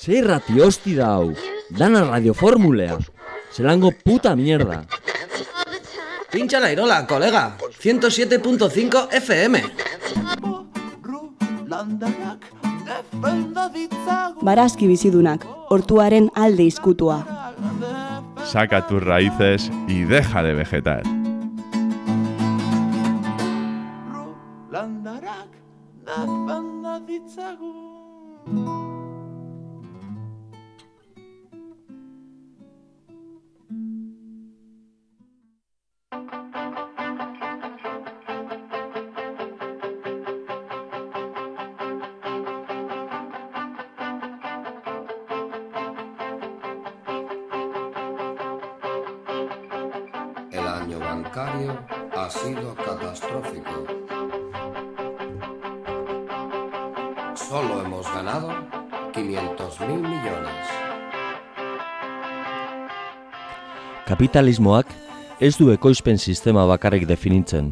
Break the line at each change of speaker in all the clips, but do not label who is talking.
Zer rati hosti da hau, dana radioformulea, zelango puta mierda.
Pincha la irola, colega. 107.5 FM.
Barazki bizidunak, hortuaren alde izkutua.
Saca tus raíces y deja de vegetar.
Kapitalismoak ez du ekoizpen sistema bakarrik definitzen.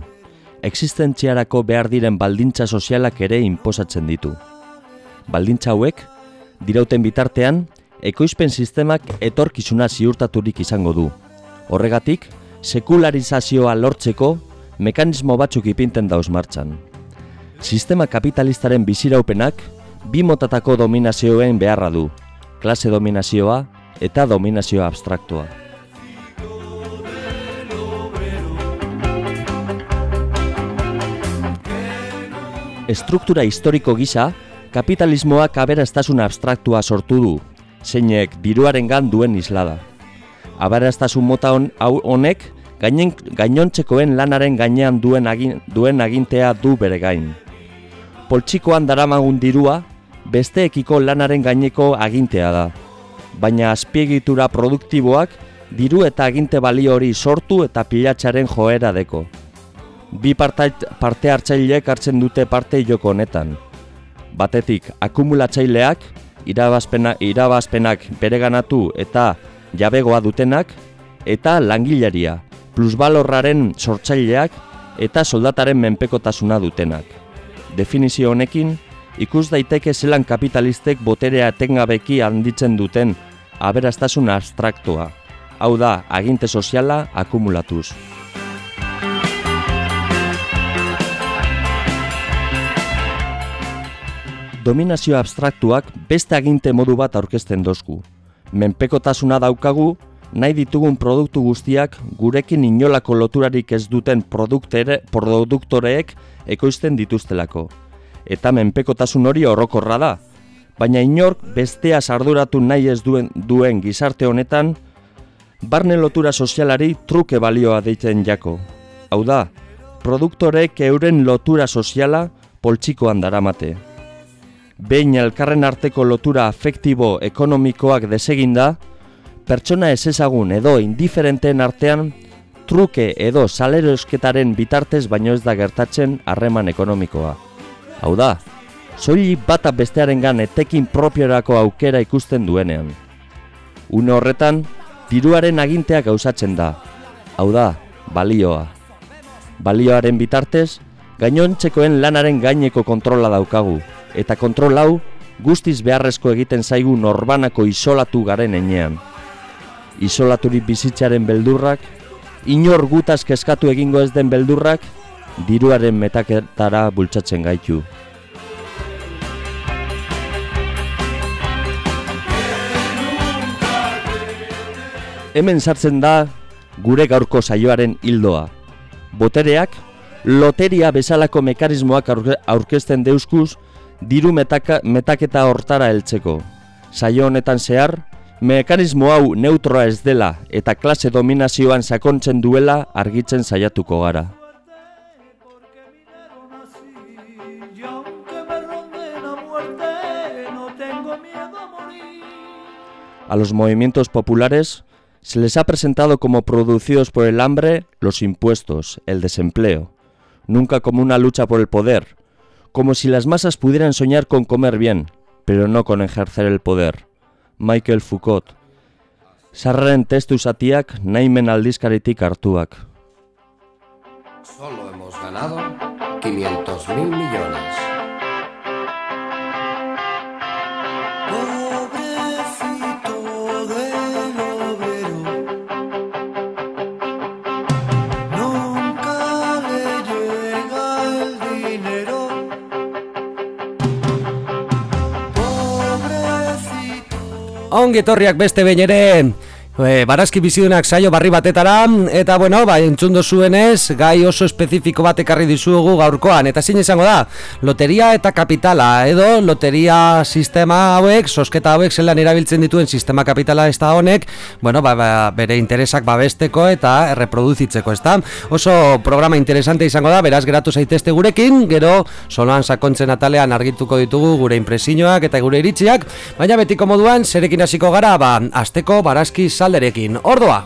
Existentziarako behar diren baldintza sozialak ere inposatzen ditu. Baldintza hauek, dirauten bitartean, ekoizpen sistemak etorkizuna ziurtaturik izango du. Horregatik, sekularizazioa lortzeko mekanismo batzuk ipinten dauz martxan. Sistema kapitalistaren biziraupenak bi motatako dominazioen beharra du, klase dominazioa eta dominazio abstraktua. Estruktura historiko gisa, kapitalismoak aberastasuna abstraktua sortu du, zeinek diruarengan duen islada. Aberastasun mota hon, hau honek gainen, gainontzekoen lanaren gainean duen, agin, duen agintea du bere gain. Poltsikoan daramagun dirua, besteekiko lanaren gaineko agintea da. Baina azpiegitura produktiboak diru eta aginte balio hori sortu eta pilatxaren joera deko. Bi parte, parte hartzaileek hartzen dute parte joko honetan. Batetik, akumulatzaileak, irabazpena, irabazpenak bereganatu eta jabegoa dutenak, eta langileria, plusbalorraren sortzaileak eta soldataren menpekotasuna dutenak. Definizio honekin, ikus daiteke zelan kapitalistek boterea etengabeki handitzen duten aberastasun abstraktua. Hau da, aginte soziala akumulatuz. Dominazio abstraktuak beste aginte modu bat aurkezten dozku. Menpekotasuna daukagu, nahi ditugun produktu guztiak gurekin inolako loturarik ez duten produktere, produktoreek ekoizten dituztelako. Eta menpekotasun hori orokorra da, baina inork bestea sarduratu nahi ez duen, duen gizarte honetan, barne lotura sozialari truke balioa deitzen jako. Hau da, produktorek euren lotura soziala poltsikoan daramate. Behin elkarren arteko lotura afektibo ekonomikoak deseginda, pertsona ez ezagun edo indiferenteen artean truke edo salerosketaren bitartez baino ez da gertatzen harreman ekonomikoa. Hau da, soilik bata bestearengan etekin propiorako aukera ikusten duenean. Une horretan, diruaren aginteak gauzatzen da. Hau da, balioa. Balioaren bitartez, gainontzekoen lanaren gaineko kontrola daukagu, eta kontrol hau guztiz beharrezko egiten zaigu norbanako isolatu garen enean. Isolaturik bizitzaren beldurrak, inor gutaz kezkatu egingo ez den beldurrak, diruaren metaketara bultzatzen gaitu. Hemen sartzen da gure gaurko saioaren hildoa. Botereak, loteria bezalako mekanismoak aurke- aurkezten deuskuz, diru metaka, metaketa hortara heltzeko. Saio honetan zehar, mekanismo hau neutroa ez dela eta klase dominazioan sakontzen duela argitzen saiatuko gara.
A
los movimientos populares se les ha presentado como producidos por el hambre, los impuestos, el desempleo, nunca como una lucha por el poder, como si las masas pudieran soñar con comer bien, pero no con ejercer el poder. Michael Foucault. Sarraren testu zatiak nahimen aldizkaritik hartuak.
Solo hemos ganado 500 mil millones.
Ongi etorriak beste behin ere e, Barazki bizidunak saio barri batetara. Eta bueno, ba, entzundo zuenez Gai oso espezifiko bat ekarri dizugu gaurkoan. Eta zin izango da Loteria eta kapitala Edo loteria sistema hauek Sosketa hauek zelan erabiltzen dituen sistema kapitala ez da honek Bueno, ba, ba, bere interesak babesteko eta reproduzitzeko ez da Oso programa interesante izango da Beraz geratu zaitezte gurekin Gero soloan sakontzen atalean argituko ditugu Gure impresioak eta gure iritziak. Baina betiko moduan zerekin hasiko gara Ba, asteko barazki salderekin Ordoa!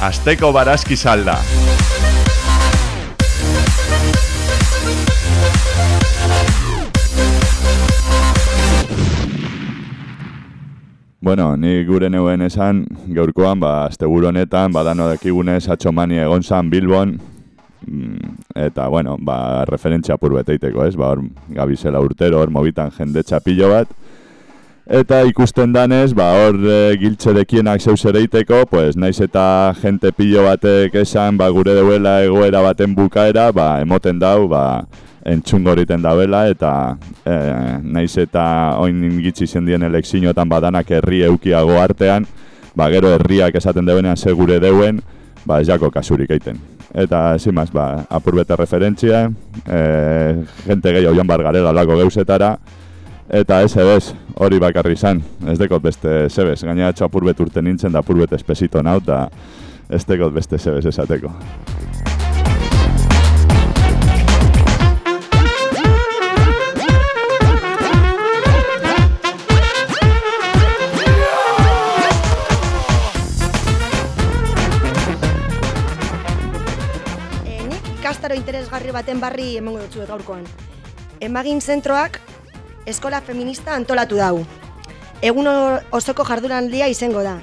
Asteko barazki salda. Bueno, ni gure neuen esan, gaurkoan, ba, asteguru honetan, badano dakigunez, atxomani egon zan Bilbon, eta, bueno, ba, referentzia apur beteiteko, ez? Ba, hor, gabizela urtero, hor, mobitan jende txapillo bat, Eta ikusten danez, ba, hor e, giltxerekienak zeus ereiteko, pues, naiz eta jente pillo batek esan, ba, gure deuela egoera baten bukaera, ba, emoten dau, ba, entzungo horiten dauela, eta e, naiz eta oin gitzi zendien elekzinoetan badanak herri eukiago artean, ba, gero herriak esaten deuenean ze gure deuen, ba, ez jako kasurik eiten. Eta, zimaz, ba, apur bete referentzia, e, jente gehiago joan bar garela lako geuzetara, Eta ez ebez, hori bakarri izan, ez dekot beste zebez, gaina txapur urte nintzen da apur bet espesito naut, da ez dekot beste zebez esateko.
Baten barri emango dutzu gaurkoan. Emagin zentroak eskola feminista antolatu dau. Egun osoko jardunaldia izango da.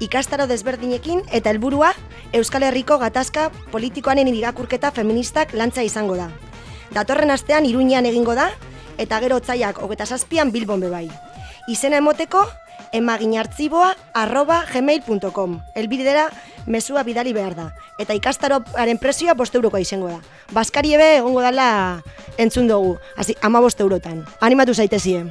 Ikastaro desberdinekin eta helburua Euskal Herriko gatazka politikoanen irakurketa feministak lantza izango da. Datorren astean Iruñean egingo da eta gero otzaiak hogeta zazpian Bilbon bebai. Izena emoteko emaginartziboa arroba gmail.com Elbidera mezua bidali behar da. Eta ikastaroaren prezioa bost eurokoa izango da. Baskari ebe egongo dala entzun dugu. Hasi, ama bost eurotan. Animatu zaitezie.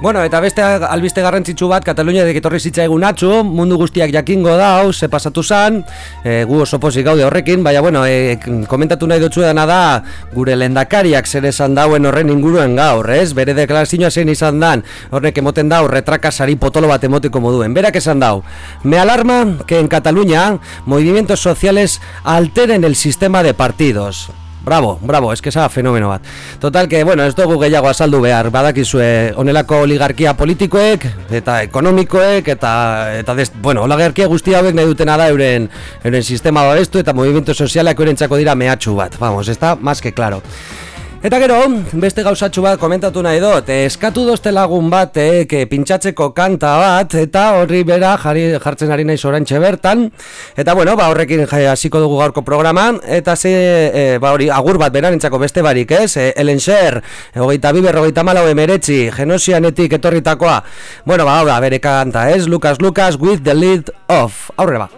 Bueno, eta beste albiste garrantzitsu bat Katalunia dek etorri zitza egun atxu, mundu guztiak jakingo dau, ze pasatu zan, e, gu oso pozik gaude horrekin, baina bueno, e, komentatu nahi dutzu dana da, gure lendakariak zer esan dauen horren inguruen gaur, ez? Bere deklarazioa zein izan dan, horrek emoten dau, retrakasari potolo bat emoteko moduen. Berak esan dau, me alarma que en Cataluña movimientos sociales alteren el sistema de partidos. Bravo, bravo, es que esa fenomeno bat. Total que, bueno, ez dugu gehiago azaldu behar, badakizue onelako oligarkia politikoek eta ekonomikoek eta eta des, bueno, oligarkia guztia hauek nahi dutena da euren euren sistema babestu eta movimiento sozialak eurentzako dira mehatxu bat. Vamos, está más que claro. Eta gero, beste gauzatxu bat komentatu nahi dut, eh, eskatu dozte lagun batek eh, pintxatzeko kanta bat, eta horri bera jarri, jartzen ari naiz orantxe bertan, eta bueno, ba horrekin hasiko dugu gaurko programan, eta ze, eh, ba hori, agur bat berarentzako beste barik, ez? Eh, Ellen Sher, hogeita biber, hogeita malau emeretzi, genosianetik etorritakoa, bueno, ba, hau da, bere kanta, ez? Lucas Lucas with the lead off, aurre ba.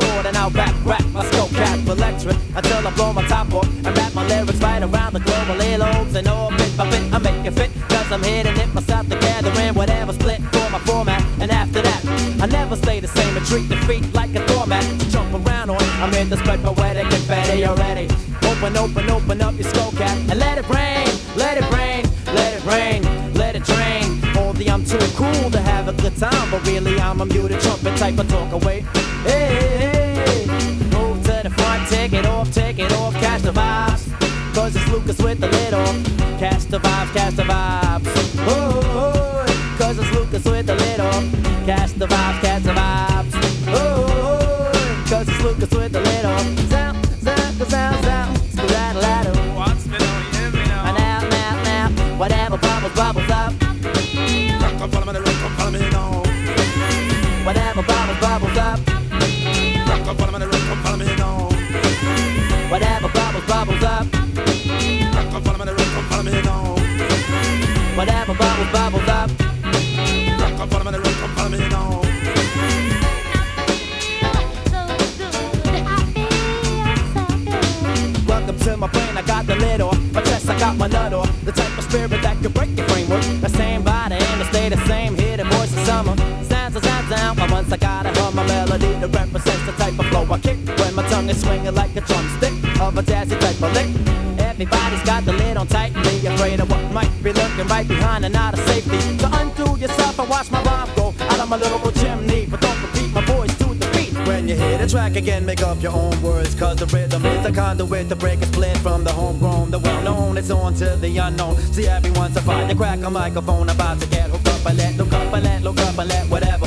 And I'll back rap my skull cap electric until I blow my top off and rap my lyrics right around the. My little and orbit by bit, I make it fit cause I'm hitting it myself together and whatever split for my format. And after that, I never stay the same and treat defeat like a doormat. To jump around on, I'm in the spread poetic and fatty already. Open, open, open up your skull cap and let it rain, let it rain, let it rain, let it drain. All the I'm too cool to have a good time, but really I'm a muted trumpet type of talk away. Hey. Move to the front, take it off, take it off, catch the vibes. Cause it's Lucas with the off. Catch the vibes, catch the vibes. Oh, oh, oh. cause it's Lucas with the lid off. Catch the Whatever bubbles, bubbles up. Welcome to my brain, I got the lid off. My chest, I got my nut off. The type of spirit that can break your framework. The same body and the stay the same. Hear the voice of summer. Sounds sounds down. But once I got it on my melody that represents the type of flow I kick. When my tongue is swinging like a drumstick of a jazzy type of lick. Everybody's got the lid on tight be lurking right behind and out of safety. So undo yourself and watch my rhyme go out of my little old chimney. But don't repeat my voice to the beat.
When you hear the track again, make up your own words. Cause the rhythm is the conduit to break a split from the homegrown. The well known, it's on to the unknown. See, everyone's a fire. Crack a microphone about to get hooked up and let, look up and let, look up and let whatever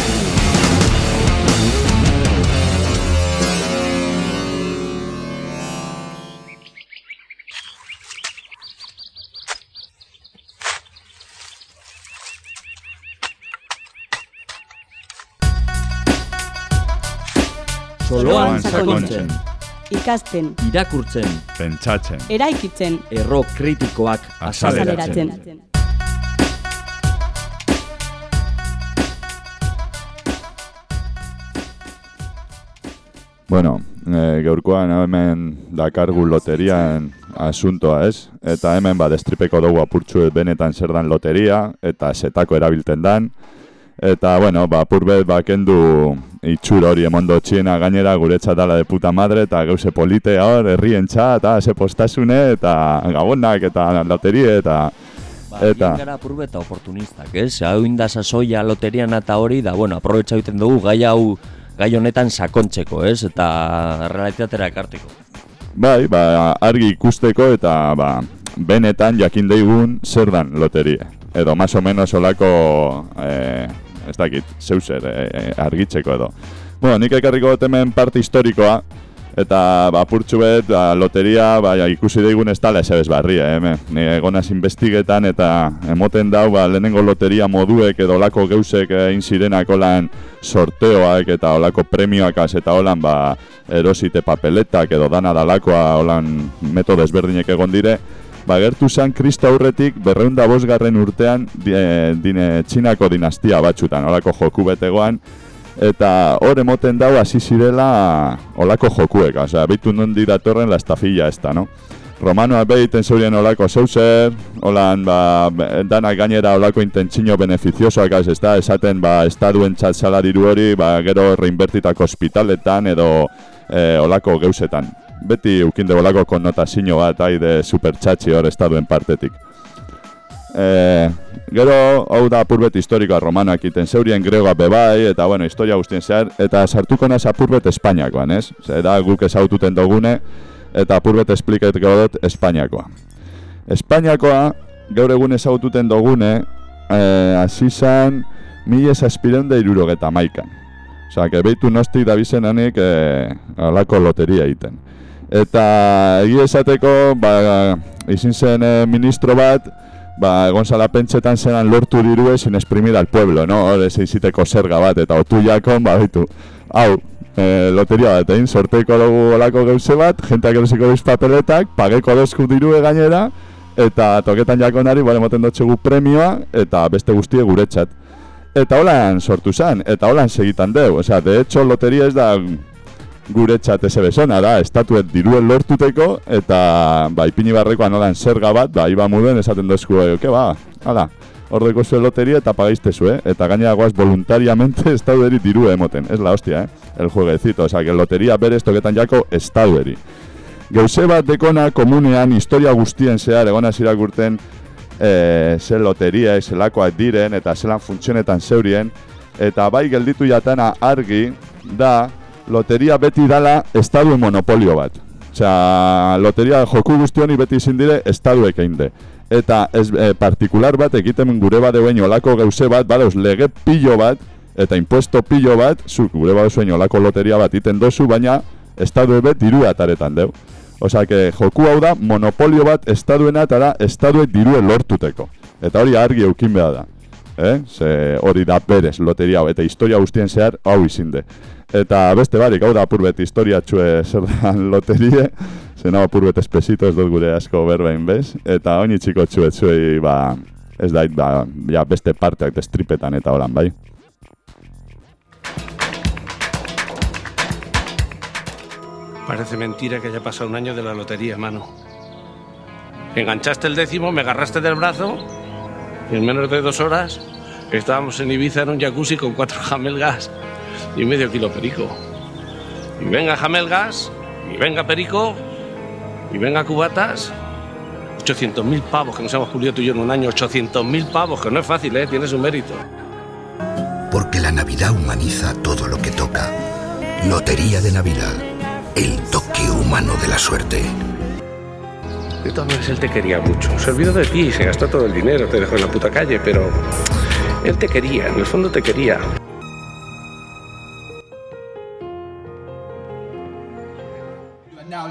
Sakontzen,
Ikasten,
irakurtzen,
Pentsatzen.
eraikitzen,
erro kritikoak
Azaleratzen. Bueno, e, gaurkoan hemen dakargu loterian asuntoa ez? Eta hemen ba, destripeko dugu apurtxu benetan zer dan loteria, eta setako erabilten dan. Eta, bueno, ba, apurbet ba, kendu itxur hori emondo txiena gainera guretzat dala de puta madre, eta gauze polite hor, herrien eta ze postasune, eta gabonak, eta loterie, eta...
Ba,
Eta-
gara apurbe eta oportunistak, ez? Hau inda sasoia loterian eta hori, da, bueno, aprobetxa egiten dugu gai hau gai honetan sakontzeko, ez? Eta realitatera ekarteko.
Bai, ba, argi ikusteko eta ba, benetan jakin daigun zer dan loterie. Edo más o menos olako, eh, ez dakit, zeuser, eh, argitzeko edo. Bueno, nik ekarriko dut hemen parte historikoa, eta ba, purtsu bet, ba, loteria, ba, ikusi daigun ez dala esebez barri, eh. Ni egonaz investigetan eta emoten dau, ba, lehenengo loteria moduek edo olako geusek egin zirenak olan sorteoak eta olako premioak az eta holan ba, erosite papeletak edo dana dalakoa holan metodo ezberdinek egon dire, ba, gertu zen Kristo aurretik berreunda bosgarren urtean di, eh, dine, txinako dinastia batxutan, olako joku betegoan, eta hor emoten dau hasi zirela olako jokuek, osea, beitu nondi datorren la estafilla esta, no? Romanoa behiten zeurien olako zeuzer, holan, ba, danak gainera olako intentzino beneficiosoak ez da, esaten, ba, estaduen txat salariru hori, ba, gero reinbertitako ospitaletan edo e, olako geusetan. Beti ukinde olako konnotazio bat, aide supertxatxi hor estaduen partetik. E, gero, hau da apurbet historikoa romanoak iten zeurien gregoa bebai, eta bueno, historia guztien zehar, eta sartuko naz apurbet Espainiakoan, ez? Zer da guk ezaututen dugune, eta apurbet espliketiko dut Espainiakoa. Espainiakoa, gaur egun ezagututen dugune, eh, hasi zan, mila esaspiren da irurogeta maikan. Osa, que behitu nostik da bizenanik eh, alako loteria egiten. Eta egia esateko, ba, izin zen eh, ministro bat, ba, egon zala pentsetan zenan lortu dirue sin exprimir al pueblo, no? Hor, ez iziteko zerga bat, eta otu ba, bitu, hau, e, loteria bat, egin, sorteiko dugu olako geuse bat, jenteak erosiko diz papeletak, pageko dozku dirue gainera, eta toketan jakonari, bale, moten dutxegu premioa, eta beste guztie guretzat. Eta holan sortu zen, eta holan segitan deu, osea, de hecho, loteria ez da guretzat eze bezona da, estatuet diruen lortuteko, eta ba, ipini barrekoan holan zerga bat, ba, iba muden esaten dozku, e, ke ba, hala, ordeko zuen loteria eta pagaizte zue, eta gaina guaz voluntariamente estatueri dirue emoten, ez la hostia, eh? el jueguecito, osea, que loteria berez toketan jako estatueri. Gauze bat dekona komunean historia guztien zehar egona zirakurten e, ze loteria, zelakoak diren eta zelan funtzionetan zeurien eta bai gelditu jatana argi da loteria beti dala estaduen monopolio bat. Osea, loteria joku guztioni beti izin dire estaduek egin de. Eta ez, e, partikular bat egiten gure bat euen olako gauze bat, badauz lege pillo bat, eta impuesto pillo bat, zu gure bat zuen olako loteria bat iten dozu, baina estadue bet diru ataretan deu. Osea, que joku hau da monopolio bat estaduena eta da estaduek dirue lortuteko. Eta hori argi eukin behar da. Eh? Ze hori da berez loteria hau, eta historia guztien zehar hau izinde. Eta beste barik, hau da apurbet historia txue zer da loterie, zen hau apurbet espesito ez dut gure asko berbein bez, eta honi txiko txue txuei, ba, ez da, ba, ja, beste parteak destripetan eta holan, bai.
Parece mentira que haya pasado un año de la lotería, mano. Enganchaste el décimo, me agarraste del brazo y en menos de dos horas estábamos en Ibiza en un jacuzzi con cuatro jamelgas y medio kilo perico. Y venga jamelgas, y venga perico, y venga cubatas. 800.000 pavos que nos hemos pulido tú y yo en un año. 800.000 pavos, que no es fácil, ¿eh? Tiene su mérito.
Porque la Navidad humaniza todo lo que toca. Lotería de Navidad. El toque humano de la suerte.
De todas maneras, él te quería mucho. Se olvidó de ti, se gastó todo el dinero, te dejó en la puta calle, pero él te quería, en el fondo te quería.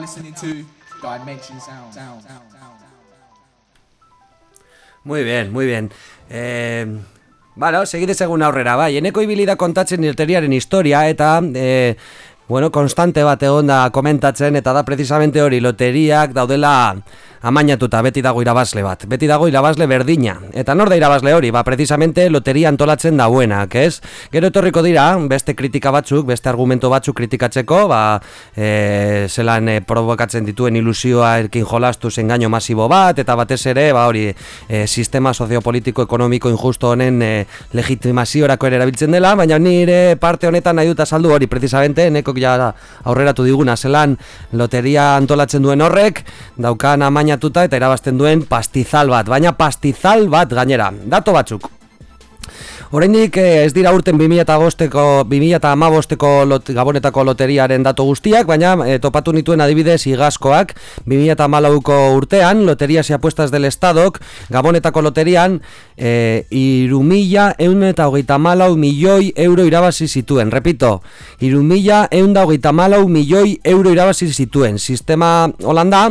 Listening to Dimension Sound. Sound.
Muy bien, muy bien. Eh, Bueno, segidez egun aurrera, bai, eneko ibilida kontatzen loteriaren historia eta eh, bueno, konstante bat egon da komentatzen eta da precisamente hori loteriak daudela amainatuta beti dago irabazle bat, beti dago irabazle berdina. Eta nor da irabazle hori, ba, precisamente loteria antolatzen dauenak, ez? Gero etorriko dira, beste kritika batzuk, beste argumento batzuk kritikatzeko, ba, e, zelan e, provokatzen dituen ilusioa erkin jolastu engaino masibo bat, eta batez ere, ba, hori, e, sistema soziopolitiko ekonomiko injusto honen e, legitimaziorako ere erabiltzen dela, baina nire parte honetan nahi dut azaldu hori, precisamente, nekok ja aurreratu diguna, zelan loteria antolatzen duen horrek, daukan amainatuta eta irabazten duen pastizal bat, baina pastizal bat gainera, dato batzuk. Oraindik eh, ez dira urten 2005eko 2015eko lot, Gabonetako loteriaren datu guztiak, baina eh, topatu nituen adibidez igazkoak 2014ko urtean Loteria y Apuestas del Estadok Gabonetako loterian eh, irumila eun eta hogeita malau milioi euro irabazi zituen. Repito, irumila eun da hogeita malau milioi euro irabazi zituen. Sistema holanda,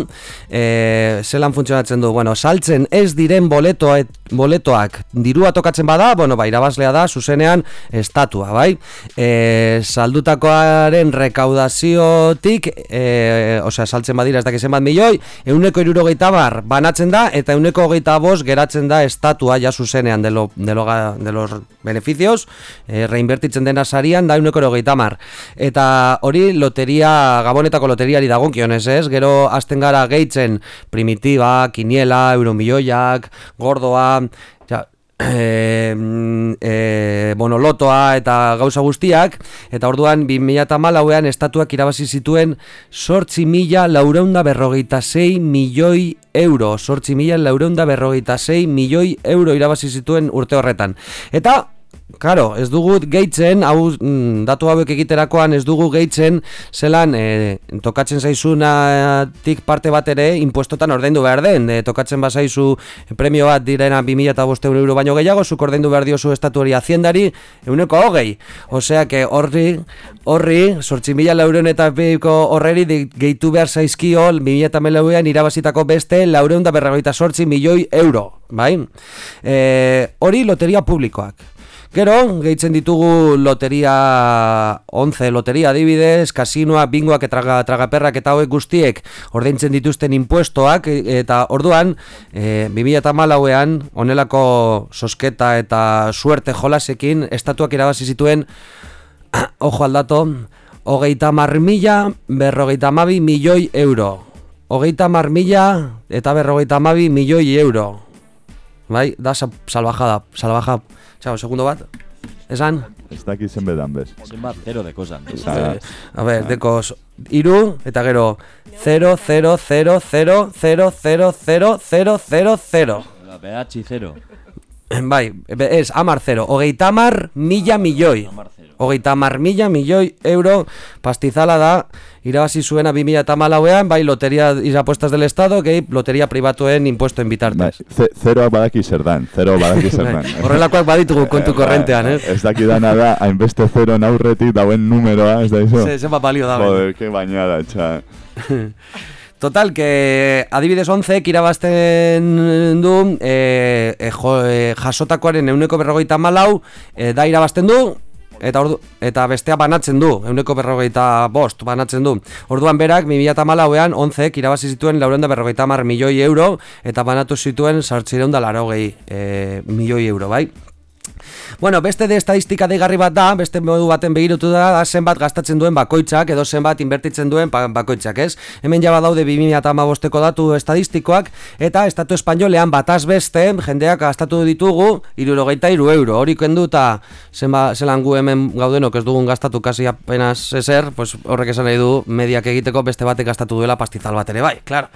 eh, zelan funtzionatzen du, bueno, saltzen ez diren boletoa, boletoak dirua tokatzen bada, bueno, ba, irabazi irabazlea da zuzenean estatua, bai? E, saldutakoaren rekaudaziotik, e, osea, saltzen badira ez dakizen bat milioi, euneko irurogeita bar banatzen da, eta euneko hogeita bost geratzen da estatua ja zuzenean de, lo, de, lo, de los beneficios, e, reinvertitzen dena sarian da euneko hogeita mar. Eta hori loteria, gabonetako loteriari dagonkionez ez, gero hasten gara gehitzen primitiba, kiniela, euromilloiak, gordoa, ja, e, e, bonolotoa eta gauza guztiak, eta orduan 2008an estatuak irabazi zituen sortzi mila laureunda berrogeita zei milioi euro, sortzi mila laureunda berrogeita zei milioi euro irabazi zituen urte horretan. Eta Claro, ez dugu gehitzen, hau mm, datu hauek egiterakoan ez dugu gehitzen zelan e, tokatzen zaizunatik parte bat ere impuestotan ordaindu behar den. E, tokatzen bazaizu premio bat direna 2005 euro baino gehiago, zuk ordaindu behar diozu estatu hori aziendari euneko hogei. Osea, que horri, horri, sortzi mila laureun eta piko horreri gehitu behar zaizkio 2008an irabazitako beste laureun da berragoita sortzi milioi euro. Bai? E, hori loteria publikoak. Gero, gehitzen ditugu loteria 11 loteria adibidez, kasinoa, bingoak eta traga, tragaperrak eta hauek guztiek ordaintzen dituzten impuestoak eta orduan, e, 2008an, onelako sosketa eta suerte jolasekin, estatuak irabazi zituen, ojo aldato, hogeita marmila berrogeita mabi milioi euro. Hogeita marmila eta berrogeita mabi milioi euro. Bai, da salvajada, salvajada. Txau, segundo bat. Esan?
Ez daki zen bedan bez.
Zenbat, zero de kosan.
A ver, deko iru, eta gero 0, 0, 0, 0, 0, 0, 0, 0, 0, 0.
BH 0.
Bai, ez, amar 0. Ogeita amar mila milioi. Ogeita amar mila milioi euro pastizala da irabazi zuena 2000 eta malauean, bai loteria irapuestas del Estado, gehi loteria privatuen impuesto en bitartez.
Bai, zeroak badaki zer dan, zero badaki zer dan.
Horrelakoak baditugu kontu korrentean, eh?
Ez daki dana da, hainbeste zero naurretik dauen numeroa, ez da izo?
Se, zenba balio da.
Joder, que bañada, txa.
Total, que adibidez 11 irabazten du e, e, jo, e, jasotakoaren euneko berrogeita malau e, da irabazten du eta ordu, eta bestea banatzen du, euneko berrogeita bost banatzen du. Orduan berak, 2008an, 11 irabazi zituen laurenda berrogeita mar milioi euro, eta banatu zituen sartzireunda larogei e, milioi euro, bai? Bueno, beste de estadistika deigarri bat da, beste modu baten begirutu da, da zenbat gastatzen duen bakoitzak edo zenbat inbertitzen duen bakoitzak, ez? Hemen jaba daude 2008ko datu estadistikoak eta estatu espainolean bataz beste jendeak gastatu ditugu irurogeita iru euro. Hori kendu eta zelan gu hemen gaudenok ez dugun gastatu kasi apenas eser, pues horrek esan nahi du mediak egiteko beste batek gastatu duela pastizal bat ere bai, klar.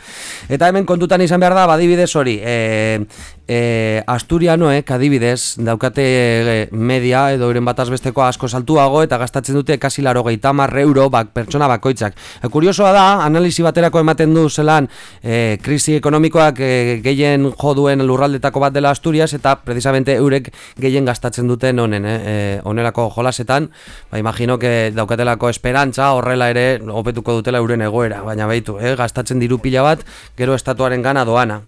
Eta hemen kontutan izan behar da, badibidez hori, e, e, Asturianoek adibidez daukate e, media edo euren bataz besteko asko saltuago eta gastatzen dute kasi laro mar euro bak, pertsona bakoitzak. E, kuriosoa da, analisi baterako ematen du zelan e, krisi ekonomikoak e, gehien joduen lurraldetako bat dela Asturias eta precisamente eurek gehien gastatzen duten honen, e, e, onelako jolasetan, ba, imagino que daukatelako esperantza horrela ere opetuko dutela euren egoera, baina baitu, eh, gastatzen diru pila bat gero estatuaren gana doana.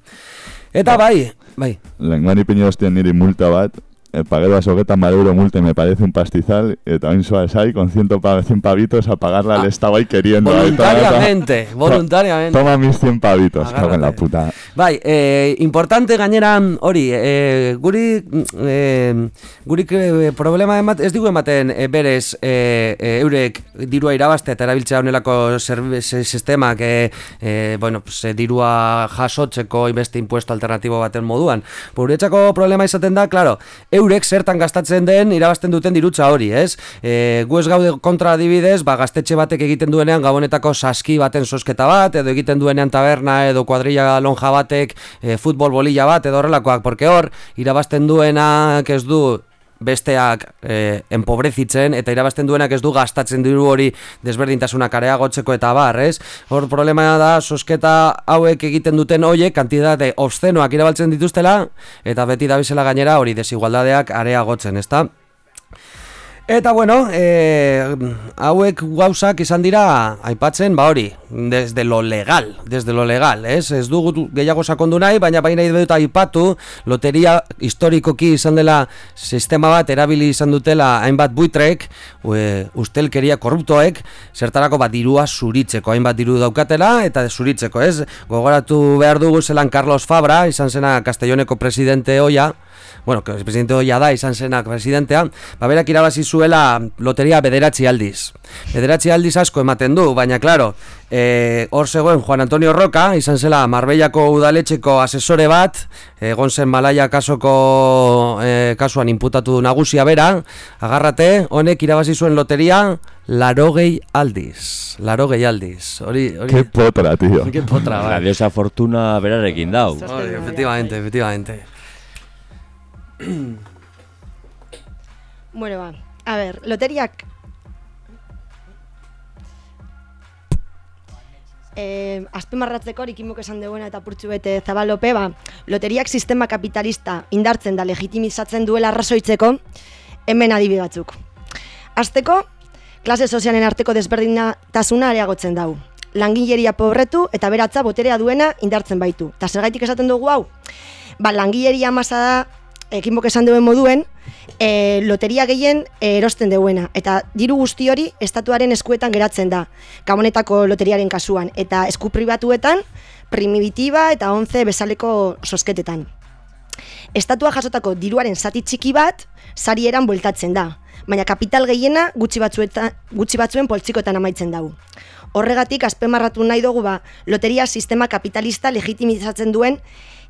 Eta bai, bai.
Lenguan ipini niri multa bat, pagué hoguetas mal euro multa y me parece un pastizal y también suaves ahí con 100, pa 100 pavitos a pagarla ah, al estado ahí queriendo
voluntariamente, ahí, voluntariamente.
Toma mis 100 pavitos cago en la puta.
Bai, eh, importante gainera hori, eh, guri eh, guri eh, problema emat, ez digu ematen eh, berez eh, eh, eurek dirua irabazte eta erabiltzea honelako sistema que eh, bueno, pues, eh, dirua jasotzeko beste impuesto alternatibo baten moduan. Guretzako problema izaten da, claro, eurek zertan gastatzen den irabazten duten dirutza hori, ez? E, gu ez gaude kontra adibidez, ba, gaztetxe batek egiten duenean gabonetako saski baten sosketa bat, edo egiten duenean taberna edo kuadrilla lonja batek e, futbol bolilla bat, edo horrelakoak, porque hor, irabazten duenak ez du besteak eh, enpobrezitzen eta irabazten duenak ez du gastatzen diru hori desberdintasunak areagotzeko eta bar, ez? Hor problema da sosketa hauek egiten duten hoiek kantitate obszenoak irabaltzen dituztela eta beti da gainera hori desigualdadeak areagotzen, ezta? Eta bueno, e, hauek gauzak izan dira aipatzen, ba hori, desde lo legal, desde lo legal, ez? Ez dugu gehiago sakondu nahi, baina baina dut aipatu, loteria historikoki izan dela sistema bat erabili izan dutela hainbat buitrek, e, ustelkeria korruptoek, zertarako bat dirua zuritzeko, hainbat diru daukatela, eta zuritzeko, ez? Gogoratu behar dugu zelan Carlos Fabra, izan zena Castelloneko presidente hoia, bueno, que presidente hoia da, izan zenak presidentea, ba berak irabazi zuela loteria bederatzi aldiz. Bederatzi aldiz asko ematen du, baina claro, eh, hor zegoen Juan Antonio Roca, izan zela Marbellako udaletxeko asesore bat, egon zen Malaya kasoko eh, kasuan inputatu nagusia bera, agarrate, honek irabazi zuen loteria larogei aldiz. Larogei aldiz. Hori, hori.
Qué potra, tío.
Qué potra,
La
bai.
diosa fortuna berarekin dau.
Hori, efectivamente, efectivamente.
Bueno, ba, a ver, loteriak... Eh, azpimarratzeko hori kimok esan duguna eta purtsu bete zabalope, ba, loteriak sistema kapitalista indartzen da legitimizatzen duela arrazoitzeko, hemen adibi batzuk. Azteko, klase sozialen arteko desberdintasuna areagotzen dau. Langileria pobretu eta beratza boterea duena indartzen baitu. Eta zergaitik esaten dugu hau? Ba, langileria masa da, ekinbok esan duen moduen, e, loteria gehien e, erosten deuena. Eta diru guzti hori estatuaren eskuetan geratzen da, gabonetako loteriaren kasuan. Eta esku pribatuetan, primitiba eta 11 bezaleko sosketetan. Estatua jasotako diruaren zati txiki bat, sarieran bueltatzen da. Baina kapital gehiena gutxi, batzuetan, gutxi batzuen poltsikoetan amaitzen dau. Horregatik, azpemarratu nahi dugu ba, loteria sistema kapitalista legitimizatzen duen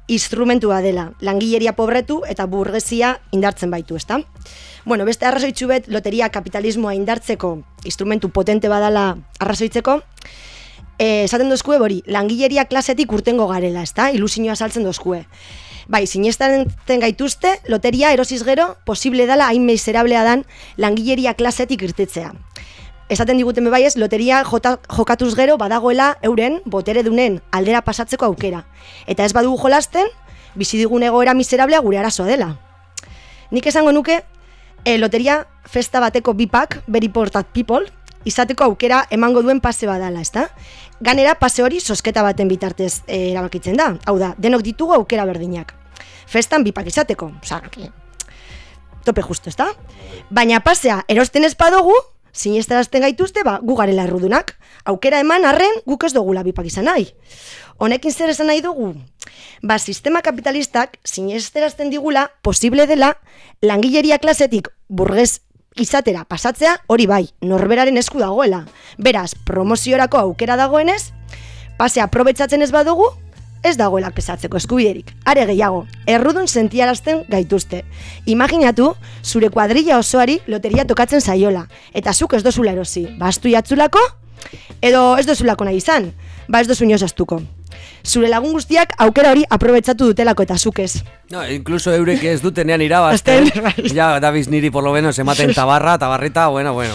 instrumentua dela, langileria pobretu eta burgesia indartzen baitu, ezta? Bueno, beste arrazoitzu bet, loteria kapitalismoa indartzeko instrumentu potente badala arrazoitzeko, eh, esaten dozkue hori, langileria klasetik urtengo garela, ezta? Ilusioa saltzen dozkue. Bai, sinestaren gaituzte, loteria erosiz gero, posible dala hain miserablea dan langileria klasetik irtetzea. Esaten diguten bai ez, loteria jota, jokatuz gero badagoela euren botere dunen aldera pasatzeko aukera. Eta ez badugu jolasten, bizi digun egoera miserablea gure arazoa dela. Nik esango nuke, e, loteria festa bateko bipak, very important people, izateko aukera emango duen pase badala, ezta? Ganera pase hori sosketa baten bitartez e, erabakitzen da. Hau da, denok ditugu aukera berdinak. Festan bipak izateko, que- tope justo, ezta? Baina pasea erosten ez badugu, sinestarazten gaituzte, ba, gu garela errudunak. Aukera eman arren guk ez dugula bipak izan nahi. Honekin zer esan nahi dugu? Ba, sistema kapitalistak sinesterazten digula posible dela langileria klasetik burgez izatera pasatzea hori bai, norberaren esku dagoela. Beraz, promoziorako aukera dagoenez, pase aprobetsatzen ez badugu, ez dagoela pesatzeko eskubiderik. Are gehiago, errudun sentiarazten gaituzte. Imaginatu, zure kuadrilla osoari loteria tokatzen zaiola, eta zuk ez dozula erosi. Bastu jatzulako, edo ez dozulako nahi izan, ba ez dozu astuko. Zure lagun guztiak aukera hori aprobetsatu dutelako eta zuk ez.
No, incluso eurek ez dutenean irabazten. ja, Davis niri por lo menos ematen tabarra, tabarrita, bueno, bueno.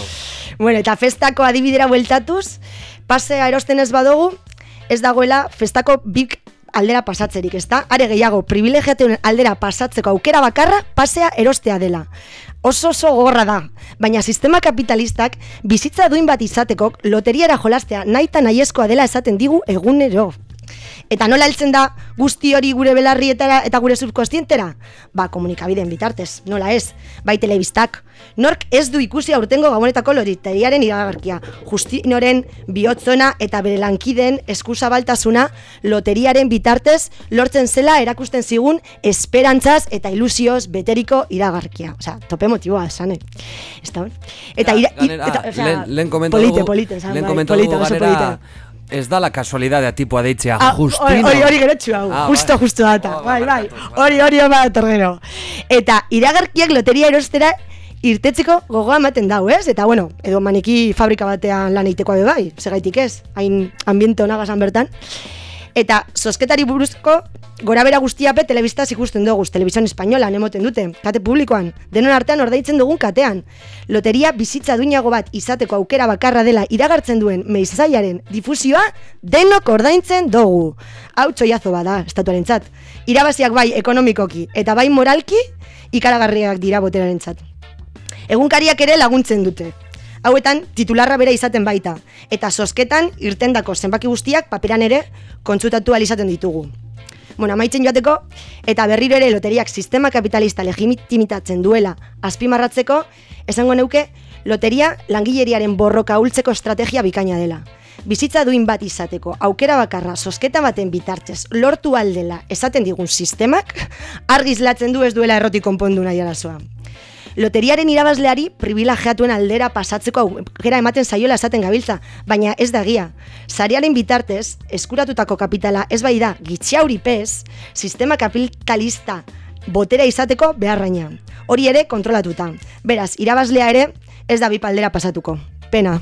Bueno, eta festako adibidera bueltatuz, pasea erosten ez badugu, ez dagoela festako bik aldera pasatzerik, ezta? Are gehiago, privilegiatuen aldera pasatzeko aukera bakarra pasea erostea dela. Oso oso gorra da, baina sistema kapitalistak bizitza duin bat izateko loteriara jolastea nahi eta nahiezkoa dela esaten digu egunero. Eta nola heltzen da guzti hori gure belarrietara eta gure subkostientera? Ba, komunikabideen bitartez, nola ez, bai telebistak. Nork ez du ikusi aurtengo gabonetako loteriaren iragarkia. Justinoren bihotzona eta bere lankideen eskuzabaltasuna loteriaren bitartez lortzen zela erakusten zigun esperantzaz eta ilusioz beteriko iragarkia. Osea, tope motiboa, esane. Ezta? Eta, ira,
Ganera,
eta, osea,
lehen, lehen komentu
polite, polite, esan, bai, polite, polite.
Ez da la kasualidadea tipua deitzea,
Ah,
Justino.
Hori hori gerotxu hau,
Ah,
justo,
bai.
justo data, bai, bai, hori hori oma datorrero. Eta iragarkiak loteria erostera irtetzeko gogoa ematen dau, ez? Eta bueno, edo maniki fabrika batean lan egiteko abe bai, segaitik ez, hain ambiente onagazan bertan. Eta sosketari buruzko gora bera guztiape telebistaz ikusten dugu, telebizan espainolan emoten dute, kate publikoan, denon artean ordaitzen dugun katean. Loteria bizitza duinago bat izateko aukera bakarra dela iragartzen duen meizaiaren difusioa denok ordaintzen dugu. Hau txoiazo bada, estatuarentzat. Irabaziak bai ekonomikoki eta bai moralki ikaragarriak dira boterarentzat. Egunkariak ere laguntzen dute. Hauetan titularra bera izaten baita, eta sosketan irtendako zenbaki guztiak paperan ere kontsutatu ahal izaten ditugu. Bueno, amaitzen joateko, eta berriro ere loteriak sistema kapitalista legitimitatzen duela azpimarratzeko, esango neuke, loteria langileriaren borroka ultzeko estrategia bikaina dela. Bizitza duin bat izateko, aukera bakarra, sosketa baten bitartez, lortu aldela esaten digun sistemak, argizlatzen du ez duela errotik konpondu nahi arazoa. Loteriaren irabazleari privilegiatuen aldera pasatzeko aukera ematen zaiola esaten gabiltza, baina ez da egia. Sariaren bitartez, eskuratutako kapitala ez bai da gitxauripez, sistema kapitalista botera izateko beharraina. Hori ere kontrolatuta. Beraz, irabazlea ere ez da bipaldera pasatuko. Pena.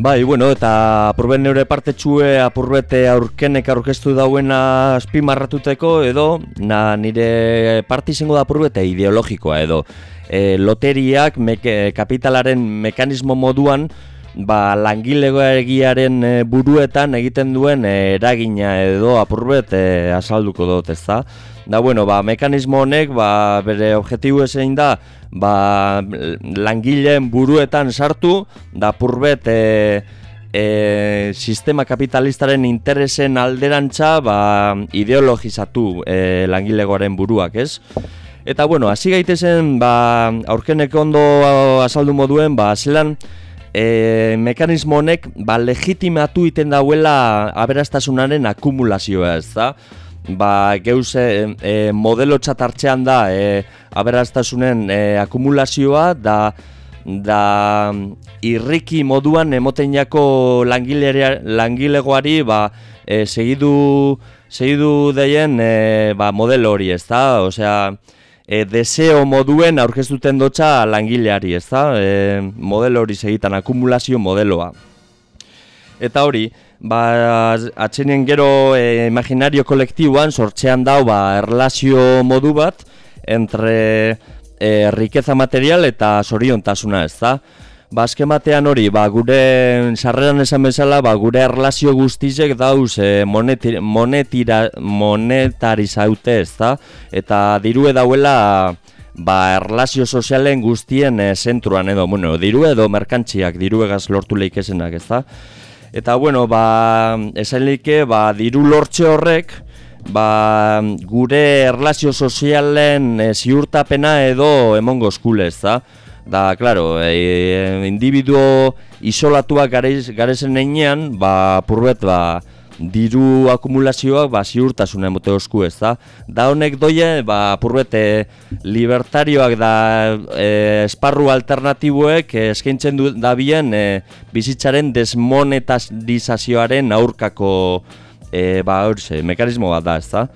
Bai, bueno, eta apurben neure parte txue apurbete aurkenek aurkeztu dauena azpimarratuteko edo na, nire parte izango da apurbete ideologikoa edo e, loteriak meke, kapitalaren mekanismo moduan ba, langilegoegiaren e, buruetan egiten duen e, eragina edo apurbet e, azalduko dut ez da. Bueno, ba, mekanismo honek ba, bere objektibu ezein da ba, langileen buruetan sartu da purbet e, e, sistema kapitalistaren interesen alderantza ba, ideologizatu e, langilegoaren buruak, ez? Eta bueno, hasi gaitezen ba, aurkenek ondo azaldu moduen, ba, zelan e, mekanismo honek ba, legitimatu iten dauela aberastasunaren akumulazioa, ez da? ba, geuz e, modelo txatartzean da e, aberastasunen e, akumulazioa da da irriki moduan emoteinako langilegoari ba, e, segidu, segidu deien e, ba, modelo hori ez da, osea e, deseo moduen aurkeztuten dotza langileari ez da, e, modelo hori segitan akumulazio modeloa eta hori ba, atxenien gero e, imaginario kolektiboan sortzean dau ba, erlazio modu bat entre e, rikeza material eta soriontasuna ez da. Ba, batean hori, ba, gure sarreran esan bezala, ba, gure erlazio guztizek dauz e, monetira, monetira, monetarizaute ez da. Eta dirue dauela ba, erlazio sozialen guztien e, zentruan edo, bueno, diru edo merkantziak, diru egaz lortu leikesenak ez da. Eta bueno, ba, esan lehike, ba, diru lortxe horrek, ba, gure erlazio sozialen e, ziurtapena edo emongo eskulez, da? Da, klaro, e, individuo isolatuak garezen einean, ba, purbet, ba, diru akumulazioak ba, ziurtasun emote osku ez da. Da honek doie, ba, purbete, libertarioak da e, esparru alternatiboek e, eskaintzen du da bien e, bizitzaren desmonetazioaren aurkako e, ba, orse, mekanismo bat da ez da.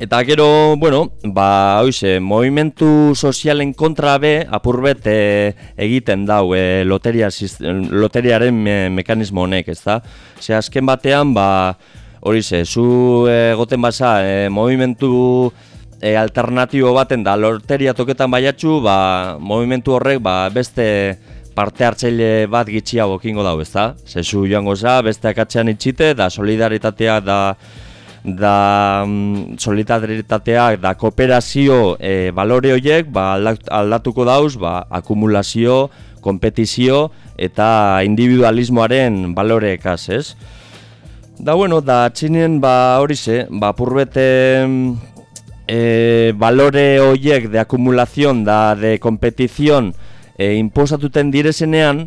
Eta gero, bueno, ba, hoize, movimentu sozialen kontra be, apurbet e, egiten dau e, loteria, loteriaren me, mekanismo honek, ez da? Ze azken batean, ba, hori ze, zu egoten basa, e, movimentu e, alternatibo baten da loteria toketan baiatxu, ba, movimentu horrek, ba, beste parte hartzaile bat gitxia bokingo dau, ez da? Ze zu joango za, beste akatzean itxite, da solidaritatea da da mm, solidaritatea da kooperazio e, balore horiek ba, aldatuko dauz ba, akumulazio, kompetizio eta individualismoaren balore ekaz, ez? Da bueno, da txinien ba hori ze, ba purbete e, balore horiek de akumulazion da de kompetizion e, imposatuten direzenean,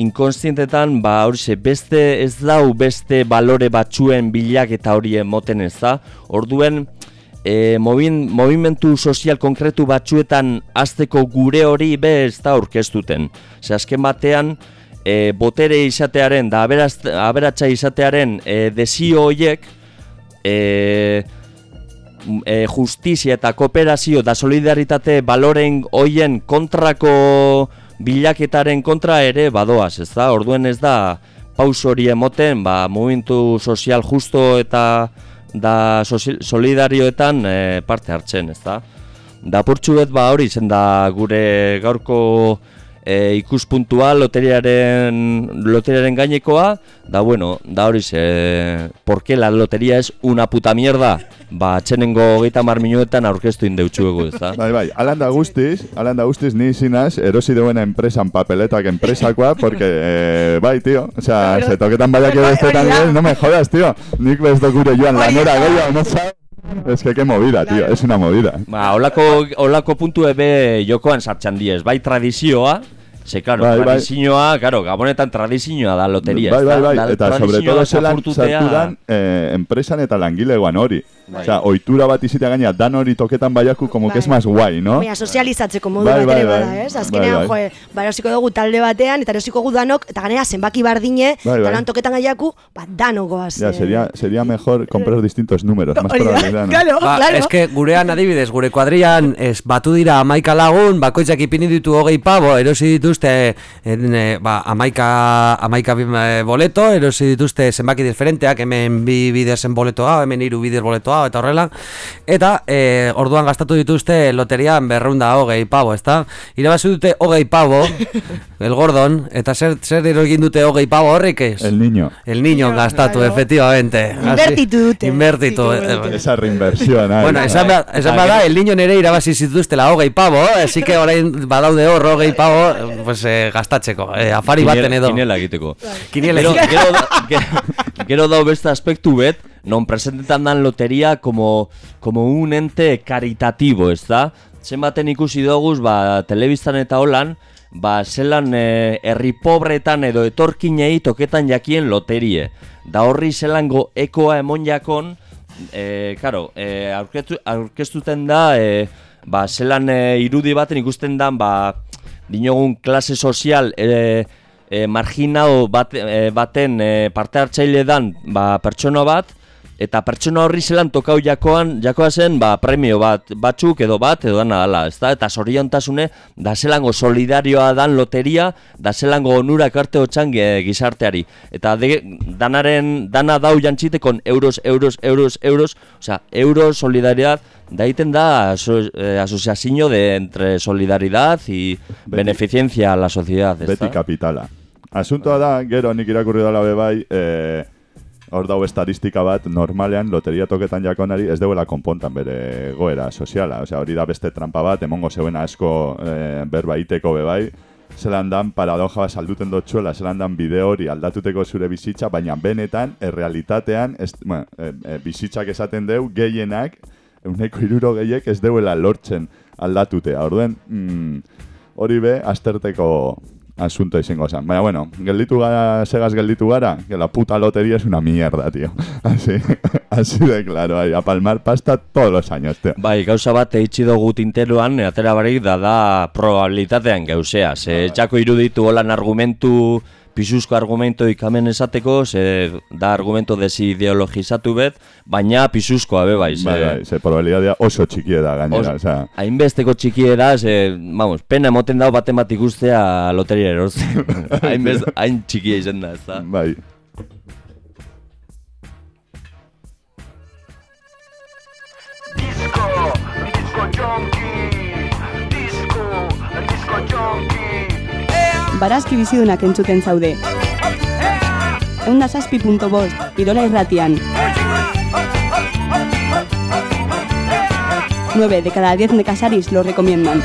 inkonstientetan ba hori beste ez dau beste balore batzuen bilak eta hori emoten ez da. Orduen e, movin, movimentu sozial konkretu batzuetan azteko gure hori be ez da orkestuten. Ze azken batean e, botere izatearen da aberatsa izatearen e, desio horiek e, e, justizia eta kooperazio da solidaritate baloren hoien kontrako bilaketaren kontra ere badoaz, ez da? Orduen ez da paus hori emoten, ba, movimentu sozial justo eta da solidarioetan e, parte hartzen, ez da? Da purtsu bet, ba, hori zen da gure gaurko e, ikuspuntua loteriaren, loteriaren gainekoa, da bueno, da hori ze, ¿por qué la lotería es una puta mierda? Ba, txenengo geita mar minuetan aurkeztu indeutxuegu, ez da?
Bai, bai, alan da guztiz, alan da guztiz ni zinaz, erosi duena enpresan papeletak enpresakoa, porque, eh, bai, tío, o sea, se toquetan baiak beste
hori da.
también, no me jodas, tío, nik bez dokure joan lanera gehiago, no sabes? Es que qué movida, tío, es una movida.
Ba, olako, olako puntu ebe jokoan sartzen diez, bai tradizioa, Ze, claro,
Bai, bai.
tradizioa, claro, gabonetan tradizioa da loteria,
Bai, bai, bai,
Da
eta sobre todo zelan
zapurtutea-
sartu dan eh, enpresan eta langilegoan hori.
Bai.
Osea, ohitura bat izitea gaina dan hori toketan baiaku como que es más guay, ¿no?
Baina sozializatzeko modu
Bai,
bat
bai,
ere
bai.
bada, ez? Azkenean,
Bai,
jo, ba, erosiko dugu talde batean, eta erosiko gu danok, eta ganera zenbaki bardine,
Bai, bai.
eta lan toketan gaiaku, ba, danok goaz.
Ya,
eh.
sería, sería mejor comprar distintos números, más probabilidad, ¿no?
claro.
Ba, eske gurean adibidez, gure kuadrian ez batu dira amaika lagun, bakoitzak ipini ditu hogei pabo, erosi dituzte en, eh, ba, amaika, amaika eh, boleto, erosi dituzte zenbaki diferenteak, hemen bi bidezen boletoa, hemen hiru bidez boletoa, eta horrela. Eta eh, orduan gastatu dituzte loterian berreunda hogei pabo, ezta? Irabazi dute hogei pabo, el gordon, eta zer, zer egin dute hogei pabo horrik ez?
El niño.
El niño gastatu, efectivamente. Así-
Invertitu dute.
Invertitu.
Esa reinversión, ahí.
Bueno, esan, ba, esan bada, el niño nere irabazi zituztela hogei pavo, así que orain badaude hor hogei pavo, pues eh, gastatzeko, eh, afari baten edo.
Kinela egiteko.
Kinela
Gero,
egiteko.
gero, da- ge- gero dau beste aspektu bet, non presentetan dan loteria como, como un ente caritativo, ez da? Zenbaten ikusi doguz, ba, telebistan eta holan, ba, zelan eh, herri pobretan edo etorkinei toketan jakien loterie. Da horri zelango ekoa emon jakon, eh, karo, eh, aurkeztu, aurkeztuten da, eh, ba, zelan eh, irudi baten ikusten dan, ba, dinogun klase sozial e, e, marginao bat, e, baten e, parte hartzaile dan ba, pertsona bat eta pertsona horri zelan tokau jakoan jakoa zen ba, premio bat batzuk edo bat edo dana dala, ezta? Eta zoriontasune da zelango solidarioa dan loteria da zelango onurak arte hotxan gizarteari. Eta de, danaren dana dau jantzitekon euros, euros, euros, euros, osea, euro, solidaridad, da egiten da aso, eh, asociación de entre solidaridad y beneficencia a la sociedad, ezta?
Beti kapitala. Asuntoa da, gero nik irakurri dela bebai, eh, hor dau estatistika bat, normalean loteria toketan jakonari ez deuela konpontan bere goera soziala. Osea, hori da beste trampa bat, emongo zeuen asko eh, berba iteko bebai, zelan dan paradoja bat salduten dotxuela, zelan dan bideo hori aldatuteko zure bizitza, baina benetan, errealitatean, ez, bueno, e, e, bizitzak esaten deu, gehienak, euneko iruro gehiek ez deuela lortzen aldatutea. Orduen, mm, hori be, azterteko asunto izango zen. Baina, bueno, gelditu gara, segaz gelditu gara, que la puta lotería es una mierda, tío. Así, así de claro, ahí, a palmar pasta todos los años, tío.
Bai, gauza bat eitsi dugu tinteruan, atera barik da da probabilitatean gauzea. Ze txako iruditu holan argumentu, pisuzko argumento ikamen esateko, ze da argumento desideologizatu bet, baina pisuzkoa be bai. Ze,
Bai, bai, ze probabilidadea oso txikie da gainera,
Os-
osea.
Hainbesteko txikie da, ze, vamos, pena emoten dau baten bat ikustea loteria erosten. Hainbest, hain txikia izan da, ez da?
Bai.
Barazki bizidunak entzuten zaude. Eunda zazpi punto bost, Irola irratian. 9 de cada 10 necasaris lo recomiendan.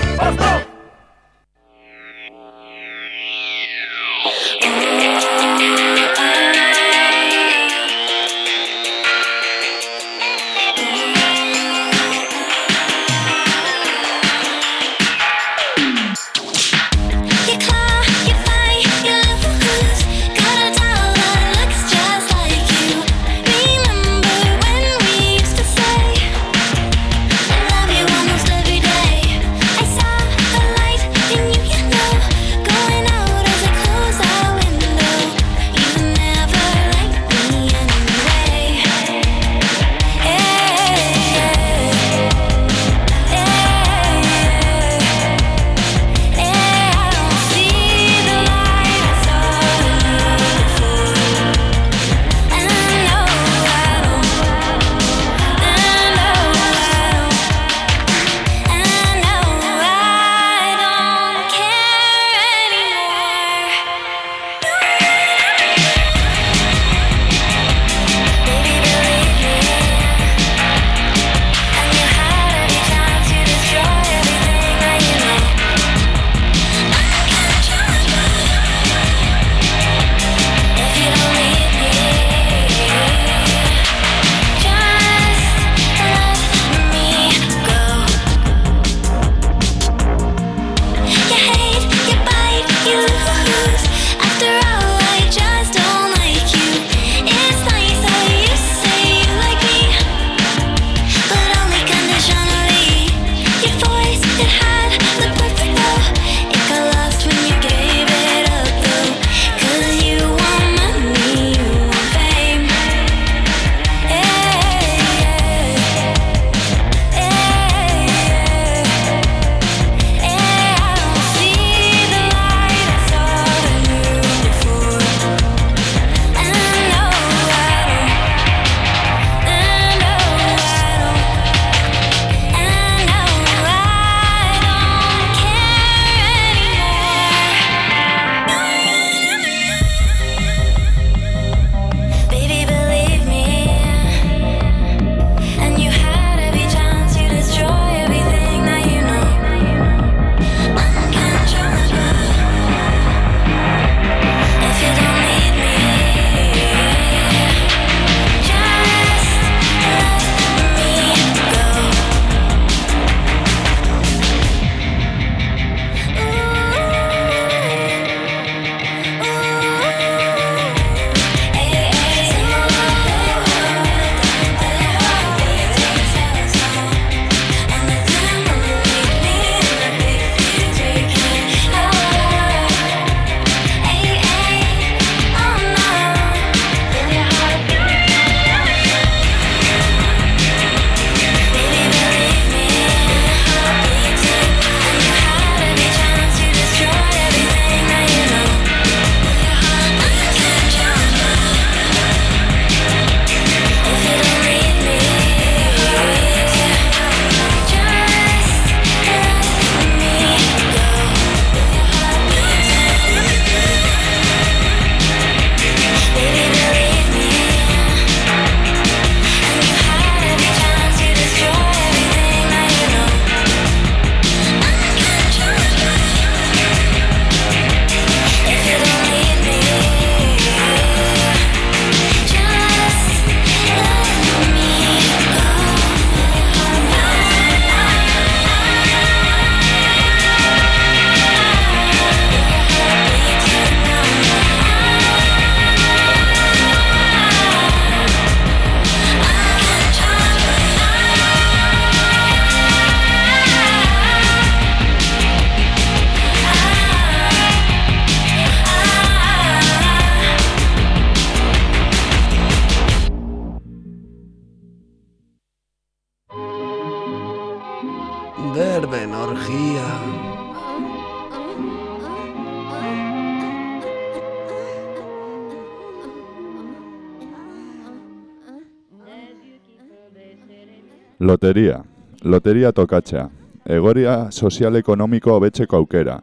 Loteria. Loteria tokatzea. Egoria sozial-ekonomiko hobetzeko aukera.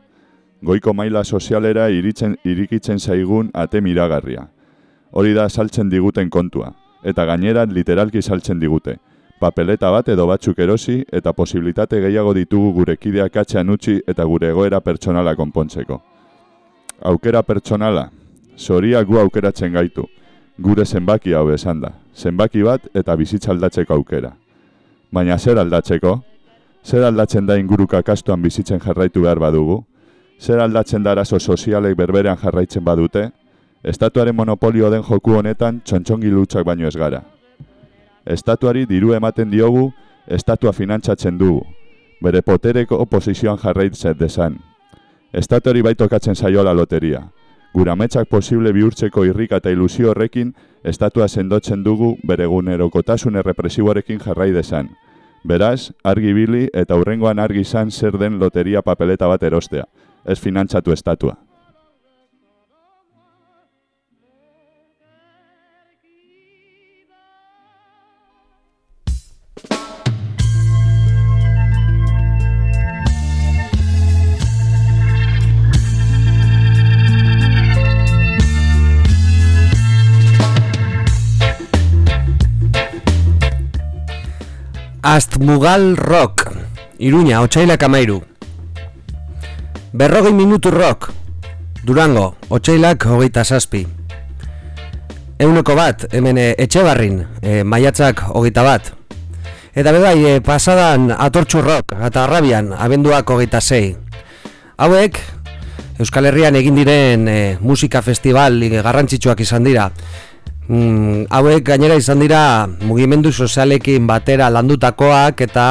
Goiko maila sozialera iritzen, irikitzen zaigun ate miragarria. Hori da saltzen diguten kontua. Eta gainera literalki saltzen digute. Papeleta bat edo batzuk erosi eta posibilitate gehiago ditugu gure kideak atxean utzi eta gure egoera pertsonala konpontzeko. Aukera pertsonala. Zoria gu aukeratzen gaitu. Gure zenbaki hau esan da. Zenbaki bat eta bizitza aldatzeko aukera. Baina zer aldatzeko? Zer aldatzen da inguruka kastuan bizitzen jarraitu behar badugu? Zer aldatzen da arazo sozialek berberean jarraitzen badute? Estatuaren monopolio den joku honetan txontxongi lutsak baino ez gara. Estatuari diru ematen diogu, estatua finantzatzen dugu. Bere potereko oposizioan jarraitzen desan. Estatuari baitokatzen zaiola loteria. Gura ametsak posible bihurtzeko irrika eta ilusio horrekin, estatua sendotzen dugu bere gunerokotasun errepresiboarekin jarrai desan. Beraz, argi bili eta hurrengoan argi izan zer den loteria papeleta bat erostea. Ez finantzatu estatua.
Astmugal Rock, Iruña, Otsailak amairu. Berrogei minutu rock, Durango, Otsailak hogeita zazpi. Euneko bat, hemen eh, etxe barrin, e, maiatzak hogeita bat. Eta bebai, e, pasadan atortxu rock, eta arrabian, abenduak hogeita zei. Hauek, Euskal Herrian egin diren e, musika festival e, garrantzitsuak izan dira. Mm, hauek gainera izan dira mugimendu sozialekin batera landutakoak eta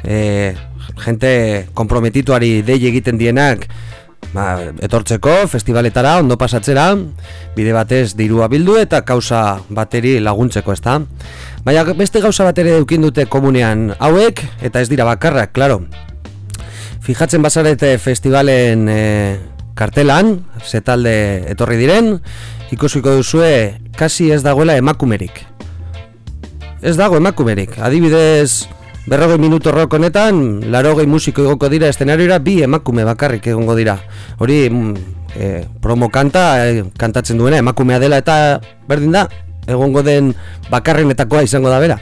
e, jente komprometituari dei egiten dienak. Ba, etortzeko festivaletara ondo pasatzera bide batez dirua bildu eta kausa bateri laguntzeko ezta? Baina beste gauza bateri edukin dute komunean hauek eta ez dira bakarrak, claro fijatzen bazarete festivalen e, kartelan zetalde etorri diren ikusiko duzue kasi ez dagoela emakumerik. Ez dago emakumerik. Adibidez, berrogei minuto rock honetan, larogei musiko igoko dira eszenarioa bi emakume bakarrik egongo dira. Hori e, promo kanta, e, kantatzen duena emakumea dela eta berdin da, egongo den bakarrenetakoa izango da bera.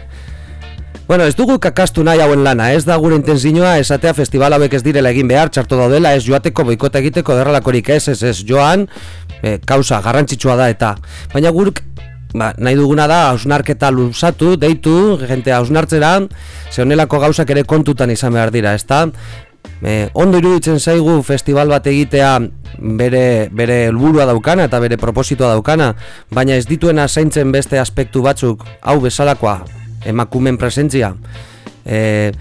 Bueno, ez dugu kakastu nahi hauen lana, ez da gure intenzinoa esatea festival hauek ez direla egin behar, txarto daudela, ez joateko boikota egiteko derralakorik ez, ez, ez, joan, e, kausa, garrantzitsua da eta. Baina gurk, ba, nahi duguna da, hausnarketa luzatu, deitu, gente hausnartzera, ze honelako gauzak ere kontutan izan behar dira, ez da? E, ondo iruditzen zaigu festival bat egitea bere, bere helburua daukana eta bere propositoa daukana, baina ez dituena zaintzen beste aspektu batzuk, hau bezalakoa, emakumen presentzia e,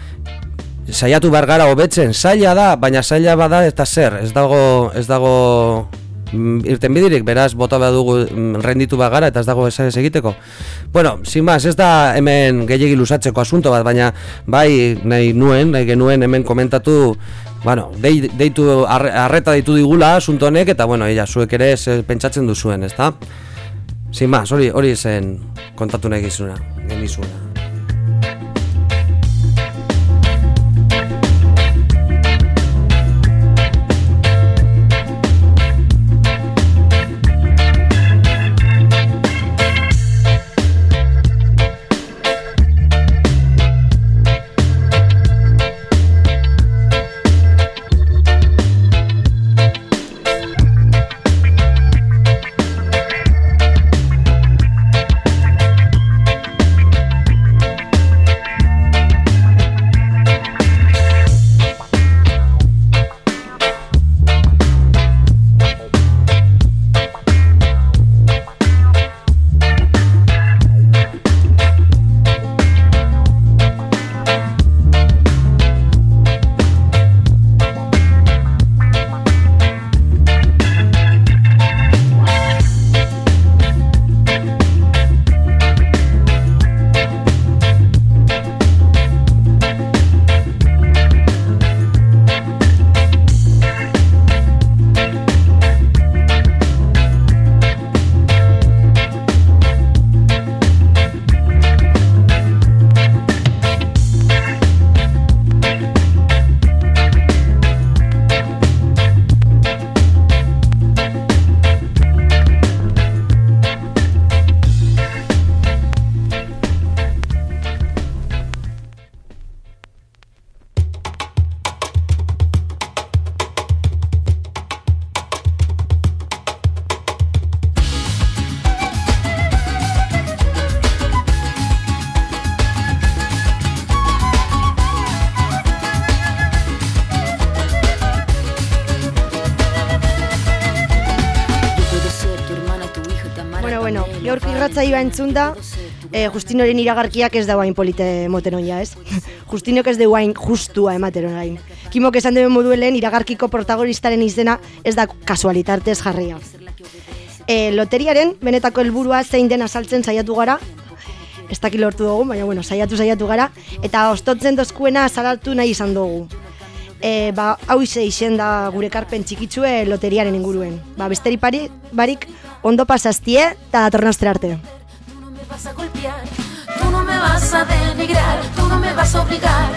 saiatu behar gara hobetzen saila da, baina saila bada eta zer, ez dago ez dago irten bidirik, beraz bota behar dugu mm, renditu behar gara eta ez dago ez egiteko bueno, sin más, ez da hemen gehiagi lusatzeko asunto bat, baina bai nahi nuen, nahi genuen hemen komentatu Bueno, deitu arreta deitu digula asunto honek eta bueno, ella zuek ere pentsatzen duzuen, ezta? Sin más, hori hori zen kontatu nahi gizuna, genizuna.
Irratzaioa entzun da, e, Justinoren iragarkiak ez da guain polite moten oia, ez? Justinok ez de guain justua ematen orain. Kimok esan duen moduelen iragarkiko protagonistaren izena ez da kasualitartez jarria. E, loteriaren benetako helburua zein den azaltzen saiatu gara, ez dakil lortu dugu, baina bueno, saiatu saiatu gara, eta ostotzen dozkuena azalatu nahi izan dugu. E, ba, hau ize izen da gure karpen txikitzue loteriaren inguruen. Ba, besteri pari, barik ondo pasaztie eta datorren arte.
Golpear, tú no me vas a denigrar, tú no me vas a obligar,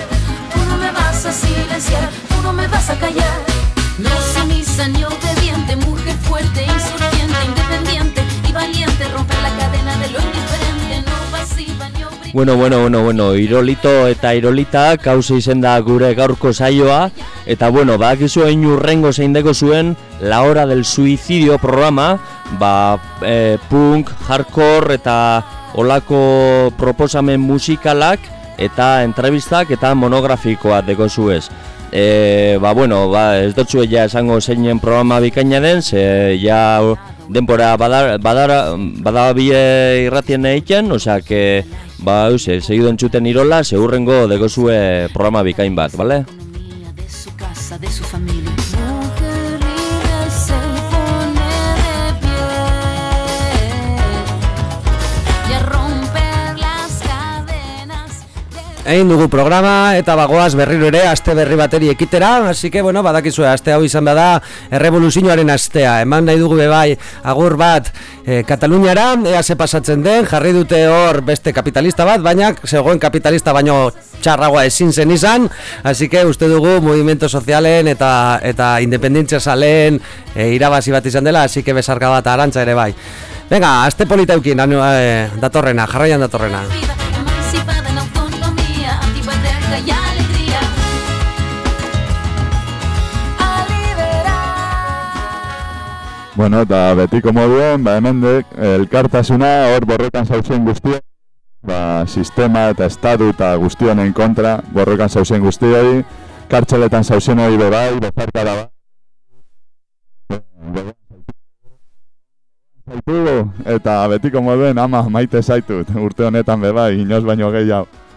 tú no me vas a silenciar, tú no me vas a callar. No sumisa ni obediente, mujer fuerte, insurgente, independiente y valiente, romper la cadena de lo indiferente, no pasiva ni obligar.
Bueno, bueno, bueno, bueno, Irolito eta Irolita kauze izen da gure gaurko saioa eta bueno, badakizu hain urrengo zein deko zuen La Hora del Suicidio programa ba, e, punk, hardcore eta olako proposamen musikalak eta entrevistak eta monografikoa deko zuez. E, ba, bueno, ba, ez dutzu ja esango zeinen programa bikaina den, ze ja denpora badara, badara, badara bie irratien egiten, osea, que, ba, euse, segido entzuten irola, segurrengo deko programa bikain bat, bale?
de su familia.
Egin dugu programa eta bagoaz berriro ere aste berri bateri ekitera, así que bueno, badakizue aste hau izan bada errevoluzioaren astea. Eman nahi dugu bebai agur bat e, Kataluniara, ea ze pasatzen den, jarri dute hor beste kapitalista bat, baina zegoen kapitalista baino txarragoa ezin zen izan, así que uste dugu movimiento sozialen eta eta independentzia salen e, irabazi bat izan dela, así que besarka bat arantza ere bai. Venga, aste polita eukin, anu, e, datorrena, jarraian datorrena.
Bueno, eta betiko moduen, ba hemendek, elkartasuna hor borrokan zauzen guztia, ba, sistema eta estatu eta guztionen kontra borrokan zauzen guztioi, kartxeletan zauzen hori bebai, bezarka da ba. Zaitugu, eta betiko moduen ama maite zaitut, urte honetan bebai, inoz baino gehiago.